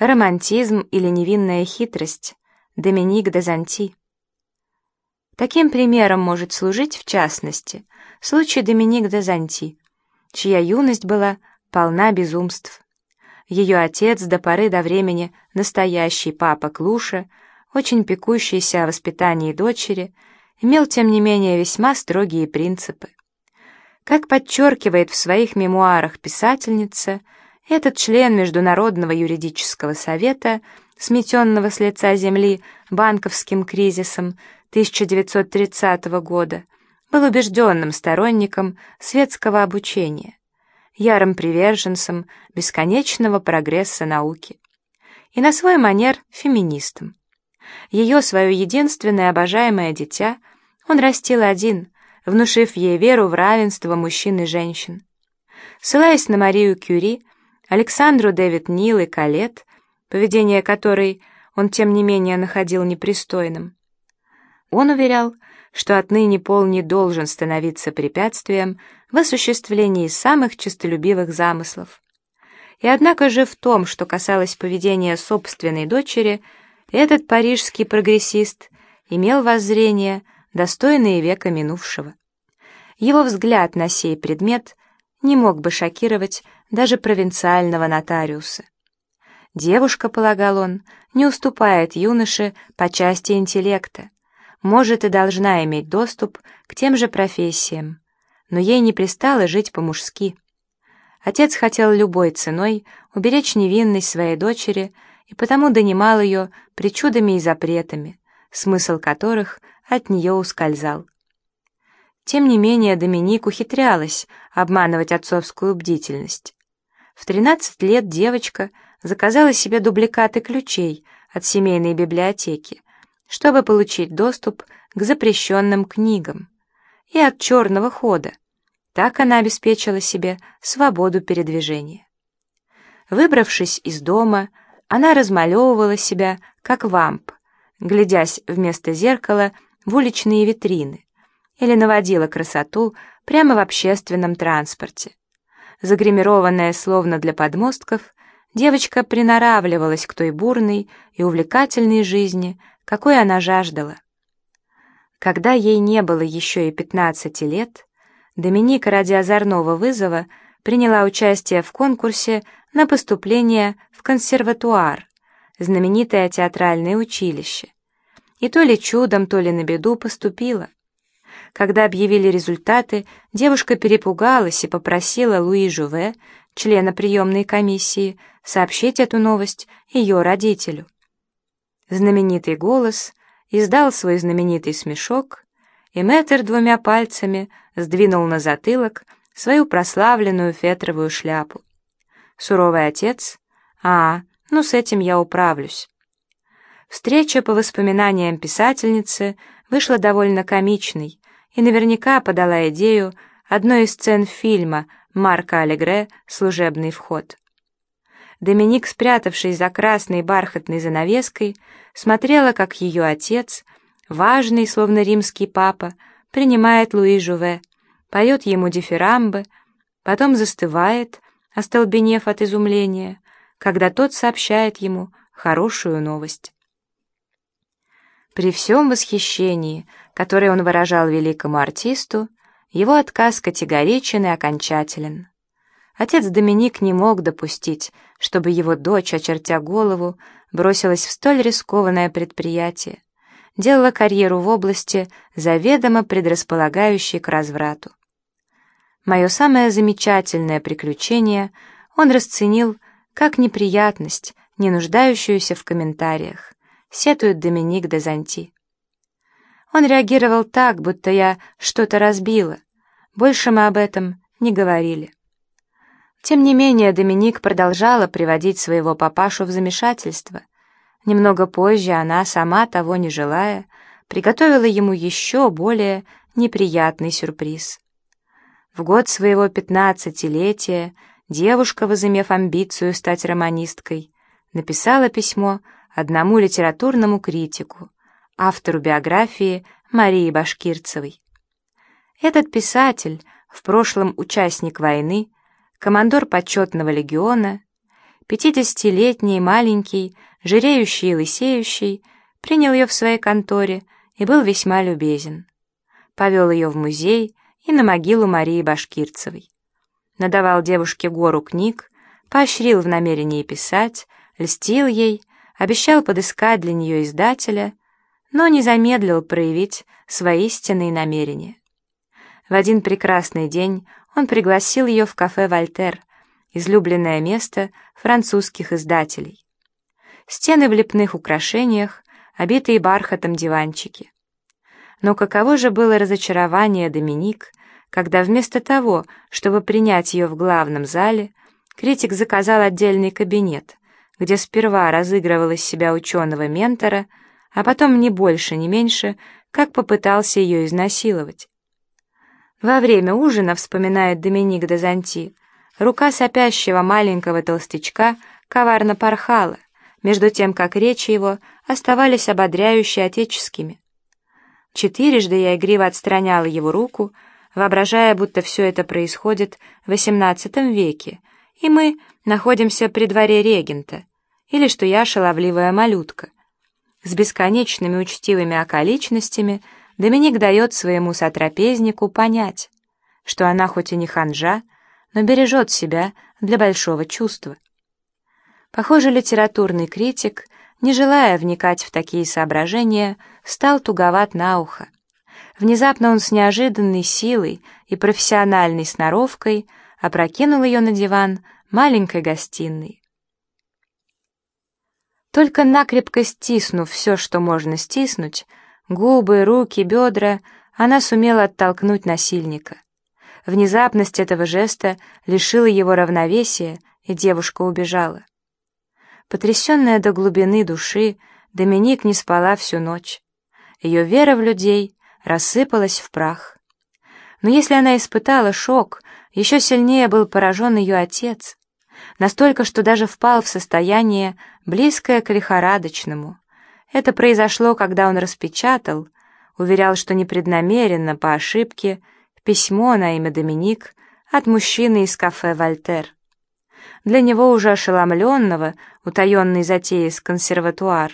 Романтизм или невинная хитрость. Доминик де Занти. Таким примером может служить, в частности, случай Доминик де Занти, чья юность была полна безумств. Ее отец до поры до времени настоящий папа Клуша, очень пекущийся о воспитании дочери, имел, тем не менее, весьма строгие принципы. Как подчеркивает в своих мемуарах писательница, этот член Международного юридического совета, сметенного с лица земли банковским кризисом 1930 года, был убежденным сторонником светского обучения, ярым приверженцем бесконечного прогресса науки и на свой манер феминистом. Ее, свое единственное обожаемое дитя, он растил один, внушив ей веру в равенство мужчин и женщин. Ссылаясь на Марию Кюри, Александру Дэвид Нил и Калет, поведение которой он, тем не менее, находил непристойным, он уверял, что отныне пол не должен становиться препятствием в осуществлении самых честолюбивых замыслов. И однако же в том, что касалось поведения собственной дочери, этот парижский прогрессист имел воззрение, достойное века минувшего. Его взгляд на сей предмет не мог бы шокировать даже провинциального нотариуса. Девушка, полагал он, не уступает юноше по части интеллекта, может и должна иметь доступ к тем же профессиям, но ей не пристало жить по-мужски. Отец хотел любой ценой уберечь невинность своей дочери и потому донимал ее причудами и запретами, смысл которых от нее ускользал. Тем не менее Доминик ухитрялась обманывать отцовскую бдительность. В 13 лет девочка заказала себе дубликаты ключей от семейной библиотеки, чтобы получить доступ к запрещенным книгам и от черного хода. Так она обеспечила себе свободу передвижения. Выбравшись из дома, она размалевывала себя, как вамп, глядясь вместо зеркала в уличные витрины, или наводила красоту прямо в общественном транспорте. Загримированная словно для подмостков, девочка приноравливалась к той бурной и увлекательной жизни, какой она жаждала. Когда ей не было еще и 15 лет, Доминика ради озорного вызова приняла участие в конкурсе на поступление в консерватуар, знаменитое театральное училище, и то ли чудом, то ли на беду поступила. Когда объявили результаты, девушка перепугалась и попросила Луи Жуве, члена приемной комиссии, сообщить эту новость ее родителю. Знаменитый голос издал свой знаменитый смешок, и мэтр двумя пальцами сдвинул на затылок свою прославленную фетровую шляпу. Суровый отец? А, ну с этим я управлюсь. Встреча по воспоминаниям писательницы вышла довольно комичной и наверняка подала идею одной из сцен фильма Марка Алегре «Служебный вход». Доминик, спрятавшись за красной бархатной занавеской, смотрела, как ее отец, важный, словно римский папа, принимает Луи Жуве, поет ему дифирамбы, потом застывает, остолбенев от изумления, когда тот сообщает ему хорошую новость. При всем восхищении, которое он выражал великому артисту, его отказ категоричен и окончателен. Отец Доминик не мог допустить, чтобы его дочь, очертя голову, бросилась в столь рискованное предприятие, делала карьеру в области, заведомо предрасполагающей к разврату. Мое самое замечательное приключение он расценил как неприятность, не нуждающуюся в комментариях сетует Доминик де Занти. Он реагировал так, будто я что-то разбила. Больше мы об этом не говорили. Тем не менее, Доминик продолжала приводить своего папашу в замешательство. Немного позже она, сама того не желая, приготовила ему еще более неприятный сюрприз. В год своего пятнадцатилетия девушка, возымев амбицию стать романисткой, написала письмо одному литературному критику, автору биографии Марии Башкирцевой. Этот писатель, в прошлом участник войны, командор почетного легиона, пятидесятилетний, маленький, жиреющий и лысеющий, принял ее в своей конторе и был весьма любезен. Повел ее в музей и на могилу Марии Башкирцевой. Надавал девушке гору книг, поощрил в намерении писать, льстил ей, обещал подыскать для нее издателя, но не замедлил проявить свои истинные намерения. В один прекрасный день он пригласил ее в кафе «Вольтер», излюбленное место французских издателей. Стены в лепных украшениях, обитые бархатом диванчики. Но каково же было разочарование Доминик, когда вместо того, чтобы принять ее в главном зале, критик заказал отдельный кабинет, где сперва разыгрывал из себя ученого-ментора, а потом не больше, не меньше, как попытался ее изнасиловать. Во время ужина, вспоминает Доминик де Занти, рука сопящего маленького толстячка коварно порхала, между тем, как речи его оставались ободряюще отеческими. Четырежды я игриво отстраняла его руку, воображая, будто все это происходит в XVIII веке, и мы находимся при дворе регента, или что я шаловливая малютка. С бесконечными учтивыми околичностями Доминик дает своему сотрапезнику понять, что она хоть и не ханжа, но бережет себя для большого чувства. Похоже, литературный критик — не желая вникать в такие соображения, стал туговат на ухо. Внезапно он с неожиданной силой и профессиональной сноровкой опрокинул ее на диван маленькой гостиной. Только накрепко стиснув все, что можно стиснуть, губы, руки, бедра, она сумела оттолкнуть насильника. Внезапность этого жеста лишила его равновесия, и девушка убежала. Потрясенная до глубины души, Доминик не спала всю ночь. Ее вера в людей рассыпалась в прах. Но если она испытала шок, еще сильнее был поражен ее отец, настолько, что даже впал в состояние, близкое к лихорадочному. Это произошло, когда он распечатал, уверял, что непреднамеренно, по ошибке, письмо на имя Доминик от мужчины из кафе «Вольтер». Для него уже ошеломленного, утаенной затеей с консерватуар,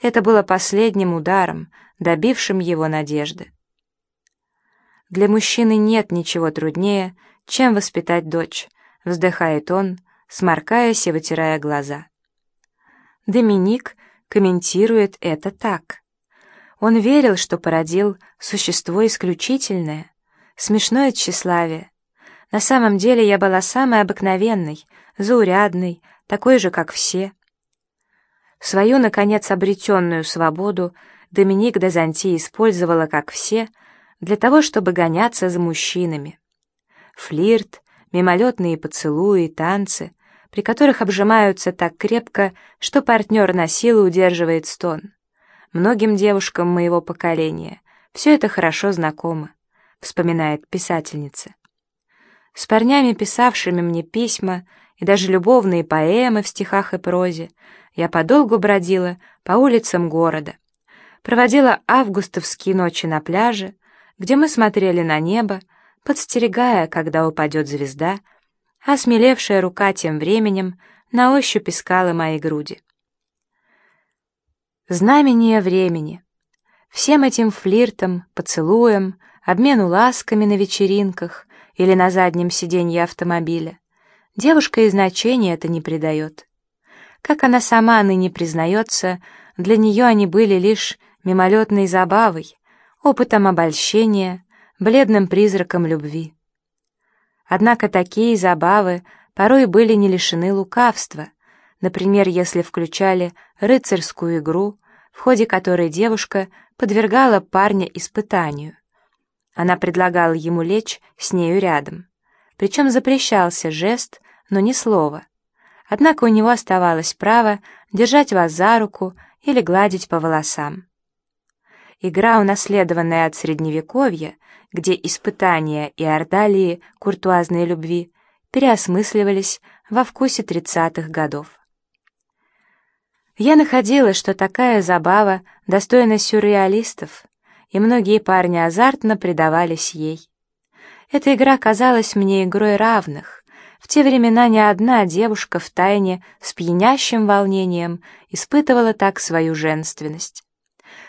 это было последним ударом, добившим его надежды. Для мужчины нет ничего труднее, чем воспитать дочь, вздыхает он, сморкаясь и вытирая глаза. Доминик комментирует это так. Он верил, что породил существо исключительное, смешное тщеславие. На самом деле я была самой обыкновенной, заурядный, такой же, как все. Свою, наконец, обретенную свободу Доминик де Занти использовала, как все, для того, чтобы гоняться за мужчинами. Флирт, мимолетные поцелуи, танцы, при которых обжимаются так крепко, что партнер на силу удерживает стон. Многим девушкам моего поколения все это хорошо знакомо, вспоминает писательница. С парнями, писавшими мне письма, и даже любовные поэмы в стихах и прозе, я подолгу бродила по улицам города, проводила августовские ночи на пляже, где мы смотрели на небо, подстерегая, когда упадет звезда, а смелевшая рука тем временем на ощупь искала мои груди. Знамение времени. Всем этим флиртом, поцелуем, обмену ласками на вечеринках или на заднем сиденье автомобиля девушка и значения это не придает. Как она сама ныне признается, для нее они были лишь мимолетной забавой, опытом обольщения, бледным призраком любви. Однако такие забавы порой были не лишены лукавства, например, если включали рыцарскую игру, в ходе которой девушка подвергала парня испытанию. Она предлагала ему лечь с нею рядом. Причем запрещался жест, но ни слова. Однако у него оставалось право держать вас за руку или гладить по волосам. Игра, унаследованная от Средневековья, где испытания и ордалии куртуазной любви переосмысливались во вкусе тридцатых годов. Я находила, что такая забава достойна сюрреалистов, и многие парни азартно предавались ей. Эта игра казалась мне игрой равных, В те времена ни одна девушка в тайне с пьянящим волнением испытывала так свою женственность.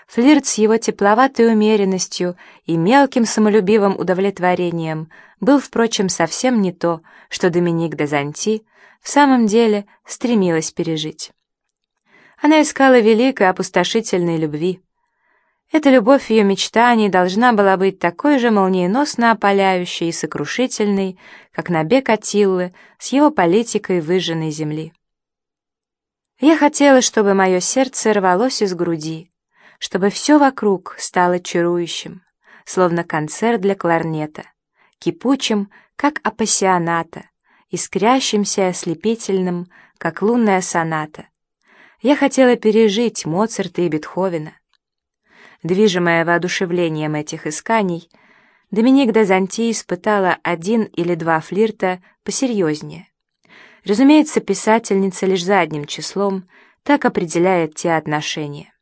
Флирт с его тепловатой умеренностью и мелким самолюбивым удовлетворением был, впрочем, совсем не то, что Доминик де Занти в самом деле стремилась пережить. Она искала великой опустошительной любви. Эта любовь ее мечтаний должна была быть такой же молниеносно опаляющей и сокрушительной, как набег Атиллы с его политикой выжженной земли. Я хотела, чтобы мое сердце рвалось из груди, чтобы все вокруг стало чарующим, словно концерт для кларнета, кипучим, как апассионата, искрящимся и ослепительным, как лунная соната. Я хотела пережить Моцарта и Бетховена. Движимая воодушевлением этих исканий, Доминик де Занти испытала один или два флирта посерьезнее. Разумеется, писательница лишь задним числом так определяет те отношения.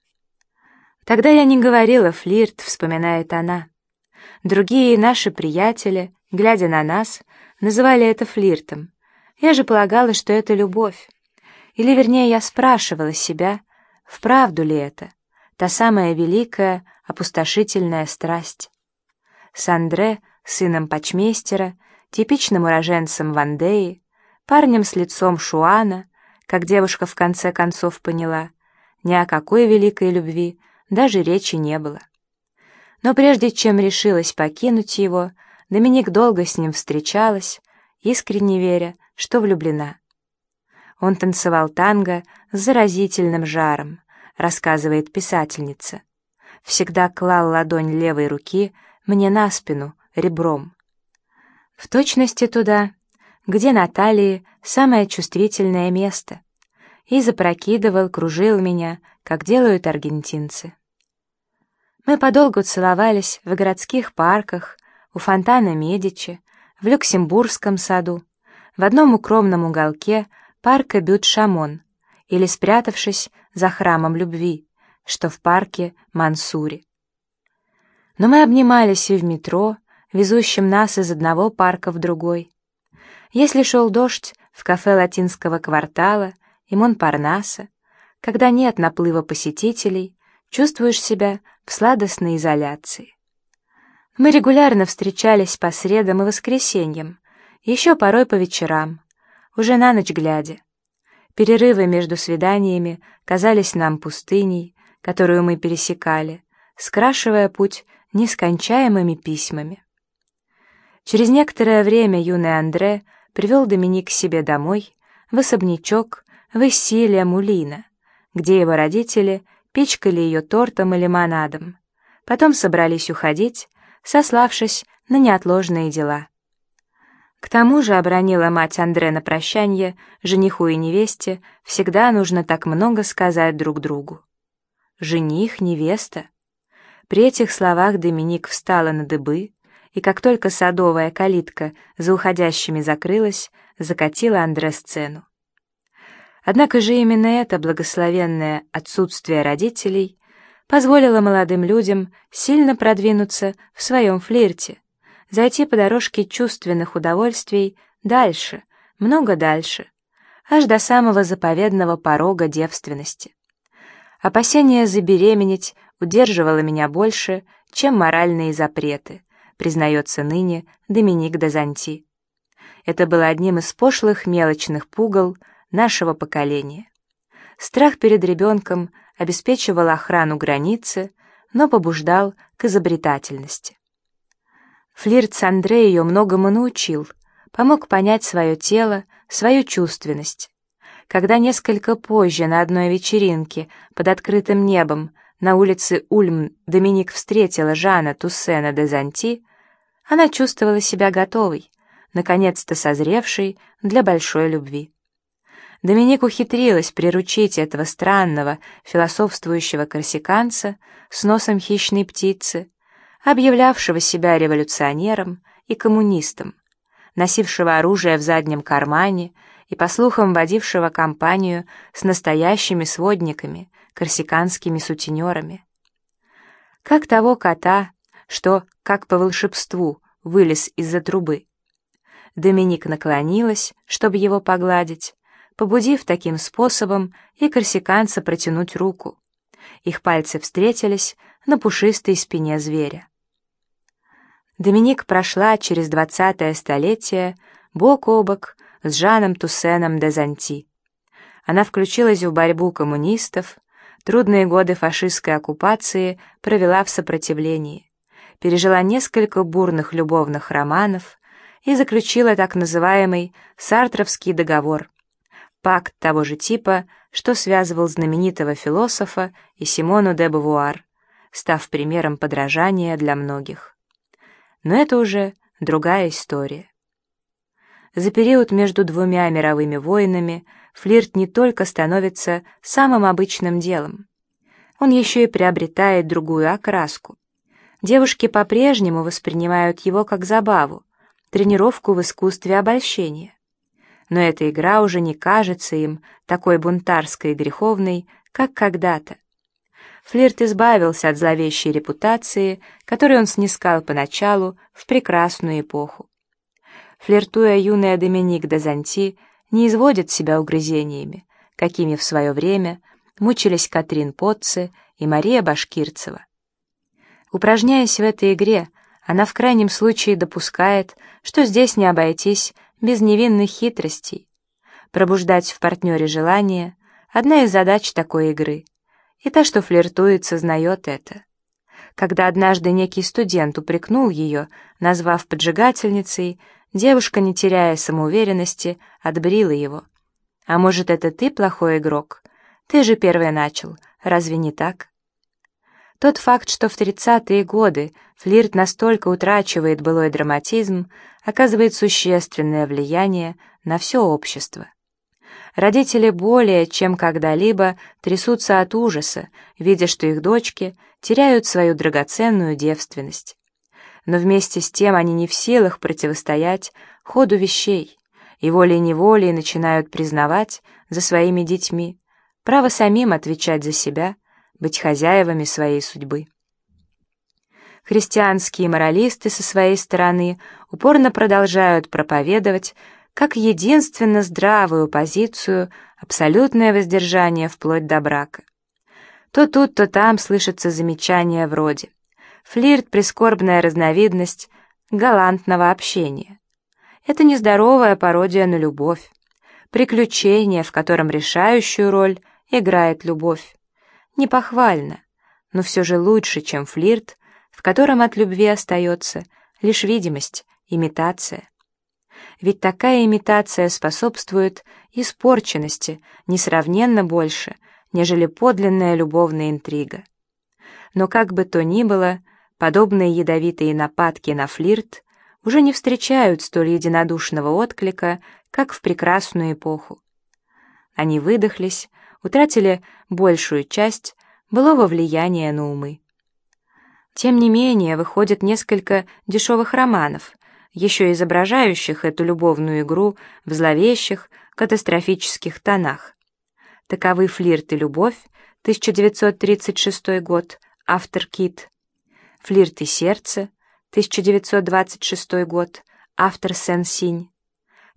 Тогда я не говорила «флирт», вспоминает она. Другие наши приятели, глядя на нас, называли это флиртом. Я же полагала, что это любовь. Или, вернее, я спрашивала себя, вправду ли это, та самая великая, опустошительная страсть. С Андре, сыном почмейстера, типичным уроженцем Вандеи, парнем с лицом Шуана, как девушка в конце концов поняла, ни о какой великой любви даже речи не было. Но прежде чем решилась покинуть его, Доминик долго с ним встречалась, искренне веря, что влюблена. Он танцевал танго с заразительным жаром, рассказывает писательница. Всегда клал ладонь левой руки мне на спину, ребром. В точности туда, где на талии самое чувствительное место, и запрокидывал, кружил меня, как делают аргентинцы. Мы подолгу целовались в городских парках, у фонтана Медичи, в Люксембургском саду, в одном укромном уголке парка Бют-Шамон или спрятавшись за храмом любви, что в парке Мансури. Но мы обнимались и в метро, везущем нас из одного парка в другой. Если шел дождь, в кафе латинского квартала и Монпарнаса, когда нет наплыва посетителей, чувствуешь себя в сладостной изоляции. Мы регулярно встречались по средам и воскресеньям, еще порой по вечерам, уже на ночь глядя. Перерывы между свиданиями казались нам пустыней, которую мы пересекали, скрашивая путь нескончаемыми письмами. Через некоторое время юный Андре привел Доминик к себе домой, в особнячок в Иссилия Мулина, где его родители пичкали ее тортом и лимонадом. Потом собрались уходить, сославшись на неотложные дела. К тому же обронила мать Андре на прощанье, жениху и невесте всегда нужно так много сказать друг другу. Жених, невеста. При этих словах Доминик встала на дыбы, и как только садовая калитка за уходящими закрылась, закатила Андре сцену. Однако же именно это благословенное отсутствие родителей позволило молодым людям сильно продвинуться в своем флирте, зайти по дорожке чувственных удовольствий дальше, много дальше, аж до самого заповедного порога девственности. Опасение забеременеть удерживало меня больше, чем моральные запреты, признается ныне Доминик де Занти. Это было одним из пошлых мелочных пугал, нашего поколения. Страх перед ребенком обеспечивал охрану границы, но побуждал к изобретательности. Флирт с Андре ее многому научил, помог понять свое тело, свою чувственность. Когда несколько позже на одной вечеринке под открытым небом на улице Ульм Доминик встретила Жана Туссена де Занти, она чувствовала себя готовой, наконец-то созревшей для большой любви. Доминик ухитрилась приручить этого странного, философствующего корсиканца с носом хищной птицы, объявлявшего себя революционером и коммунистом, носившего оружие в заднем кармане и, по слухам, водившего компанию с настоящими сводниками, корсиканскими сутенерами. Как того кота, что, как по волшебству, вылез из-за трубы. Доминик наклонилась, чтобы его погладить, побудив таким способом и корсиканца протянуть руку. Их пальцы встретились на пушистой спине зверя. Доминик прошла через двадцатое столетие бок о бок с Жаном Туссеном де Занти. Она включилась в борьбу коммунистов, трудные годы фашистской оккупации провела в сопротивлении, пережила несколько бурных любовных романов и заключила так называемый Сартровский договор, пакт того же типа, что связывал знаменитого философа и Симону де Бавуар, став примером подражания для многих. Но это уже другая история. За период между двумя мировыми войнами флирт не только становится самым обычным делом, он еще и приобретает другую окраску. Девушки по-прежнему воспринимают его как забаву, тренировку в искусстве обольщения. Но эта игра уже не кажется им такой бунтарской и греховной, как когда-то. Флирт избавился от зловещей репутации, которую он снискал поначалу в прекрасную эпоху. Флиртуя юная Доминик де Занти не изводит себя угрызениями, какими в свое время мучились Катрин Потце и Мария Башкирцева. Упражняясь в этой игре, она в крайнем случае допускает, что здесь не обойтись без невинных хитростей. Пробуждать в партнере желание — одна из задач такой игры. И та, что флиртует, сознает это. Когда однажды некий студент упрекнул ее, назвав поджигательницей, Девушка, не теряя самоуверенности, отбрила его. «А может, это ты плохой игрок? Ты же первый начал, разве не так?» Тот факт, что в 30-е годы флирт настолько утрачивает былой драматизм, оказывает существенное влияние на все общество. Родители более чем когда-либо трясутся от ужаса, видя, что их дочки теряют свою драгоценную девственность но вместе с тем они не в силах противостоять ходу вещей и волей-неволей начинают признавать за своими детьми право самим отвечать за себя, быть хозяевами своей судьбы. Христианские моралисты со своей стороны упорно продолжают проповедовать как единственно здравую позицию абсолютное воздержание вплоть до брака. То тут, то там слышатся замечания вроде – Флирт — прискорбная разновидность галантного общения. Это нездоровая пародия на любовь, приключение, в котором решающую роль играет любовь. Не похвально, но все же лучше, чем флирт, в котором от любви остается лишь видимость, имитация. Ведь такая имитация способствует испорченности несравненно больше, нежели подлинная любовная интрига. Но как бы то ни было, Подобные ядовитые нападки на флирт уже не встречают столь единодушного отклика, как в прекрасную эпоху. Они выдохлись, утратили большую часть былого влияния на умы. Тем не менее, выходит несколько дешевых романов, еще изображающих эту любовную игру в зловещих, катастрофических тонах. Таковы «Флирт и любовь», 1936 год, автор Кит, «Флирт и сердце», 1926 год, автор Сен-Синь.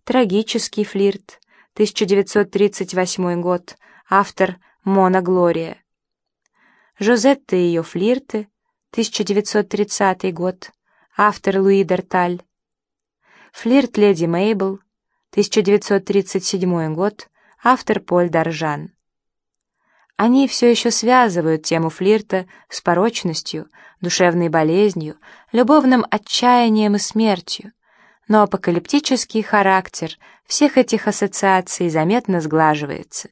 «Трагический флирт», 1938 год, автор Мона Глория. «Жозетта и ее флирты», 1930 год, автор Луи Д'Арталь. «Флирт леди Мейбл», 1937 год, автор Поль Д'Аржан. Они все еще связывают тему флирта с порочностью, душевной болезнью, любовным отчаянием и смертью, но апокалиптический характер всех этих ассоциаций заметно сглаживается.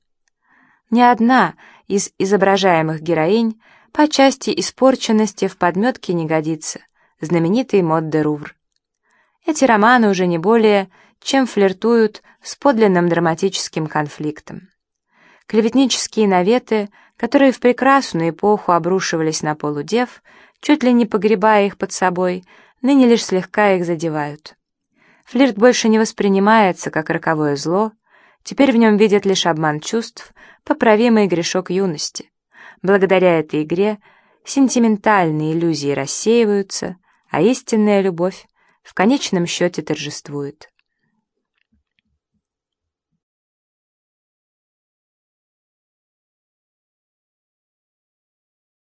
Ни одна из изображаемых героинь по части испорченности в подметке не годится, знаменитый мод де Рувр. Эти романы уже не более, чем флиртуют с подлинным драматическим конфликтом клеветнические наветы, которые в прекрасную эпоху обрушивались на полудев, чуть ли не погребая их под собой, ныне лишь слегка их задевают. Флирт больше не воспринимается как роковое зло, теперь в нем видят лишь обман чувств, поправимый грешок юности. Благодаря этой игре сентиментальные иллюзии рассеиваются, а истинная любовь в конечном счете торжествует.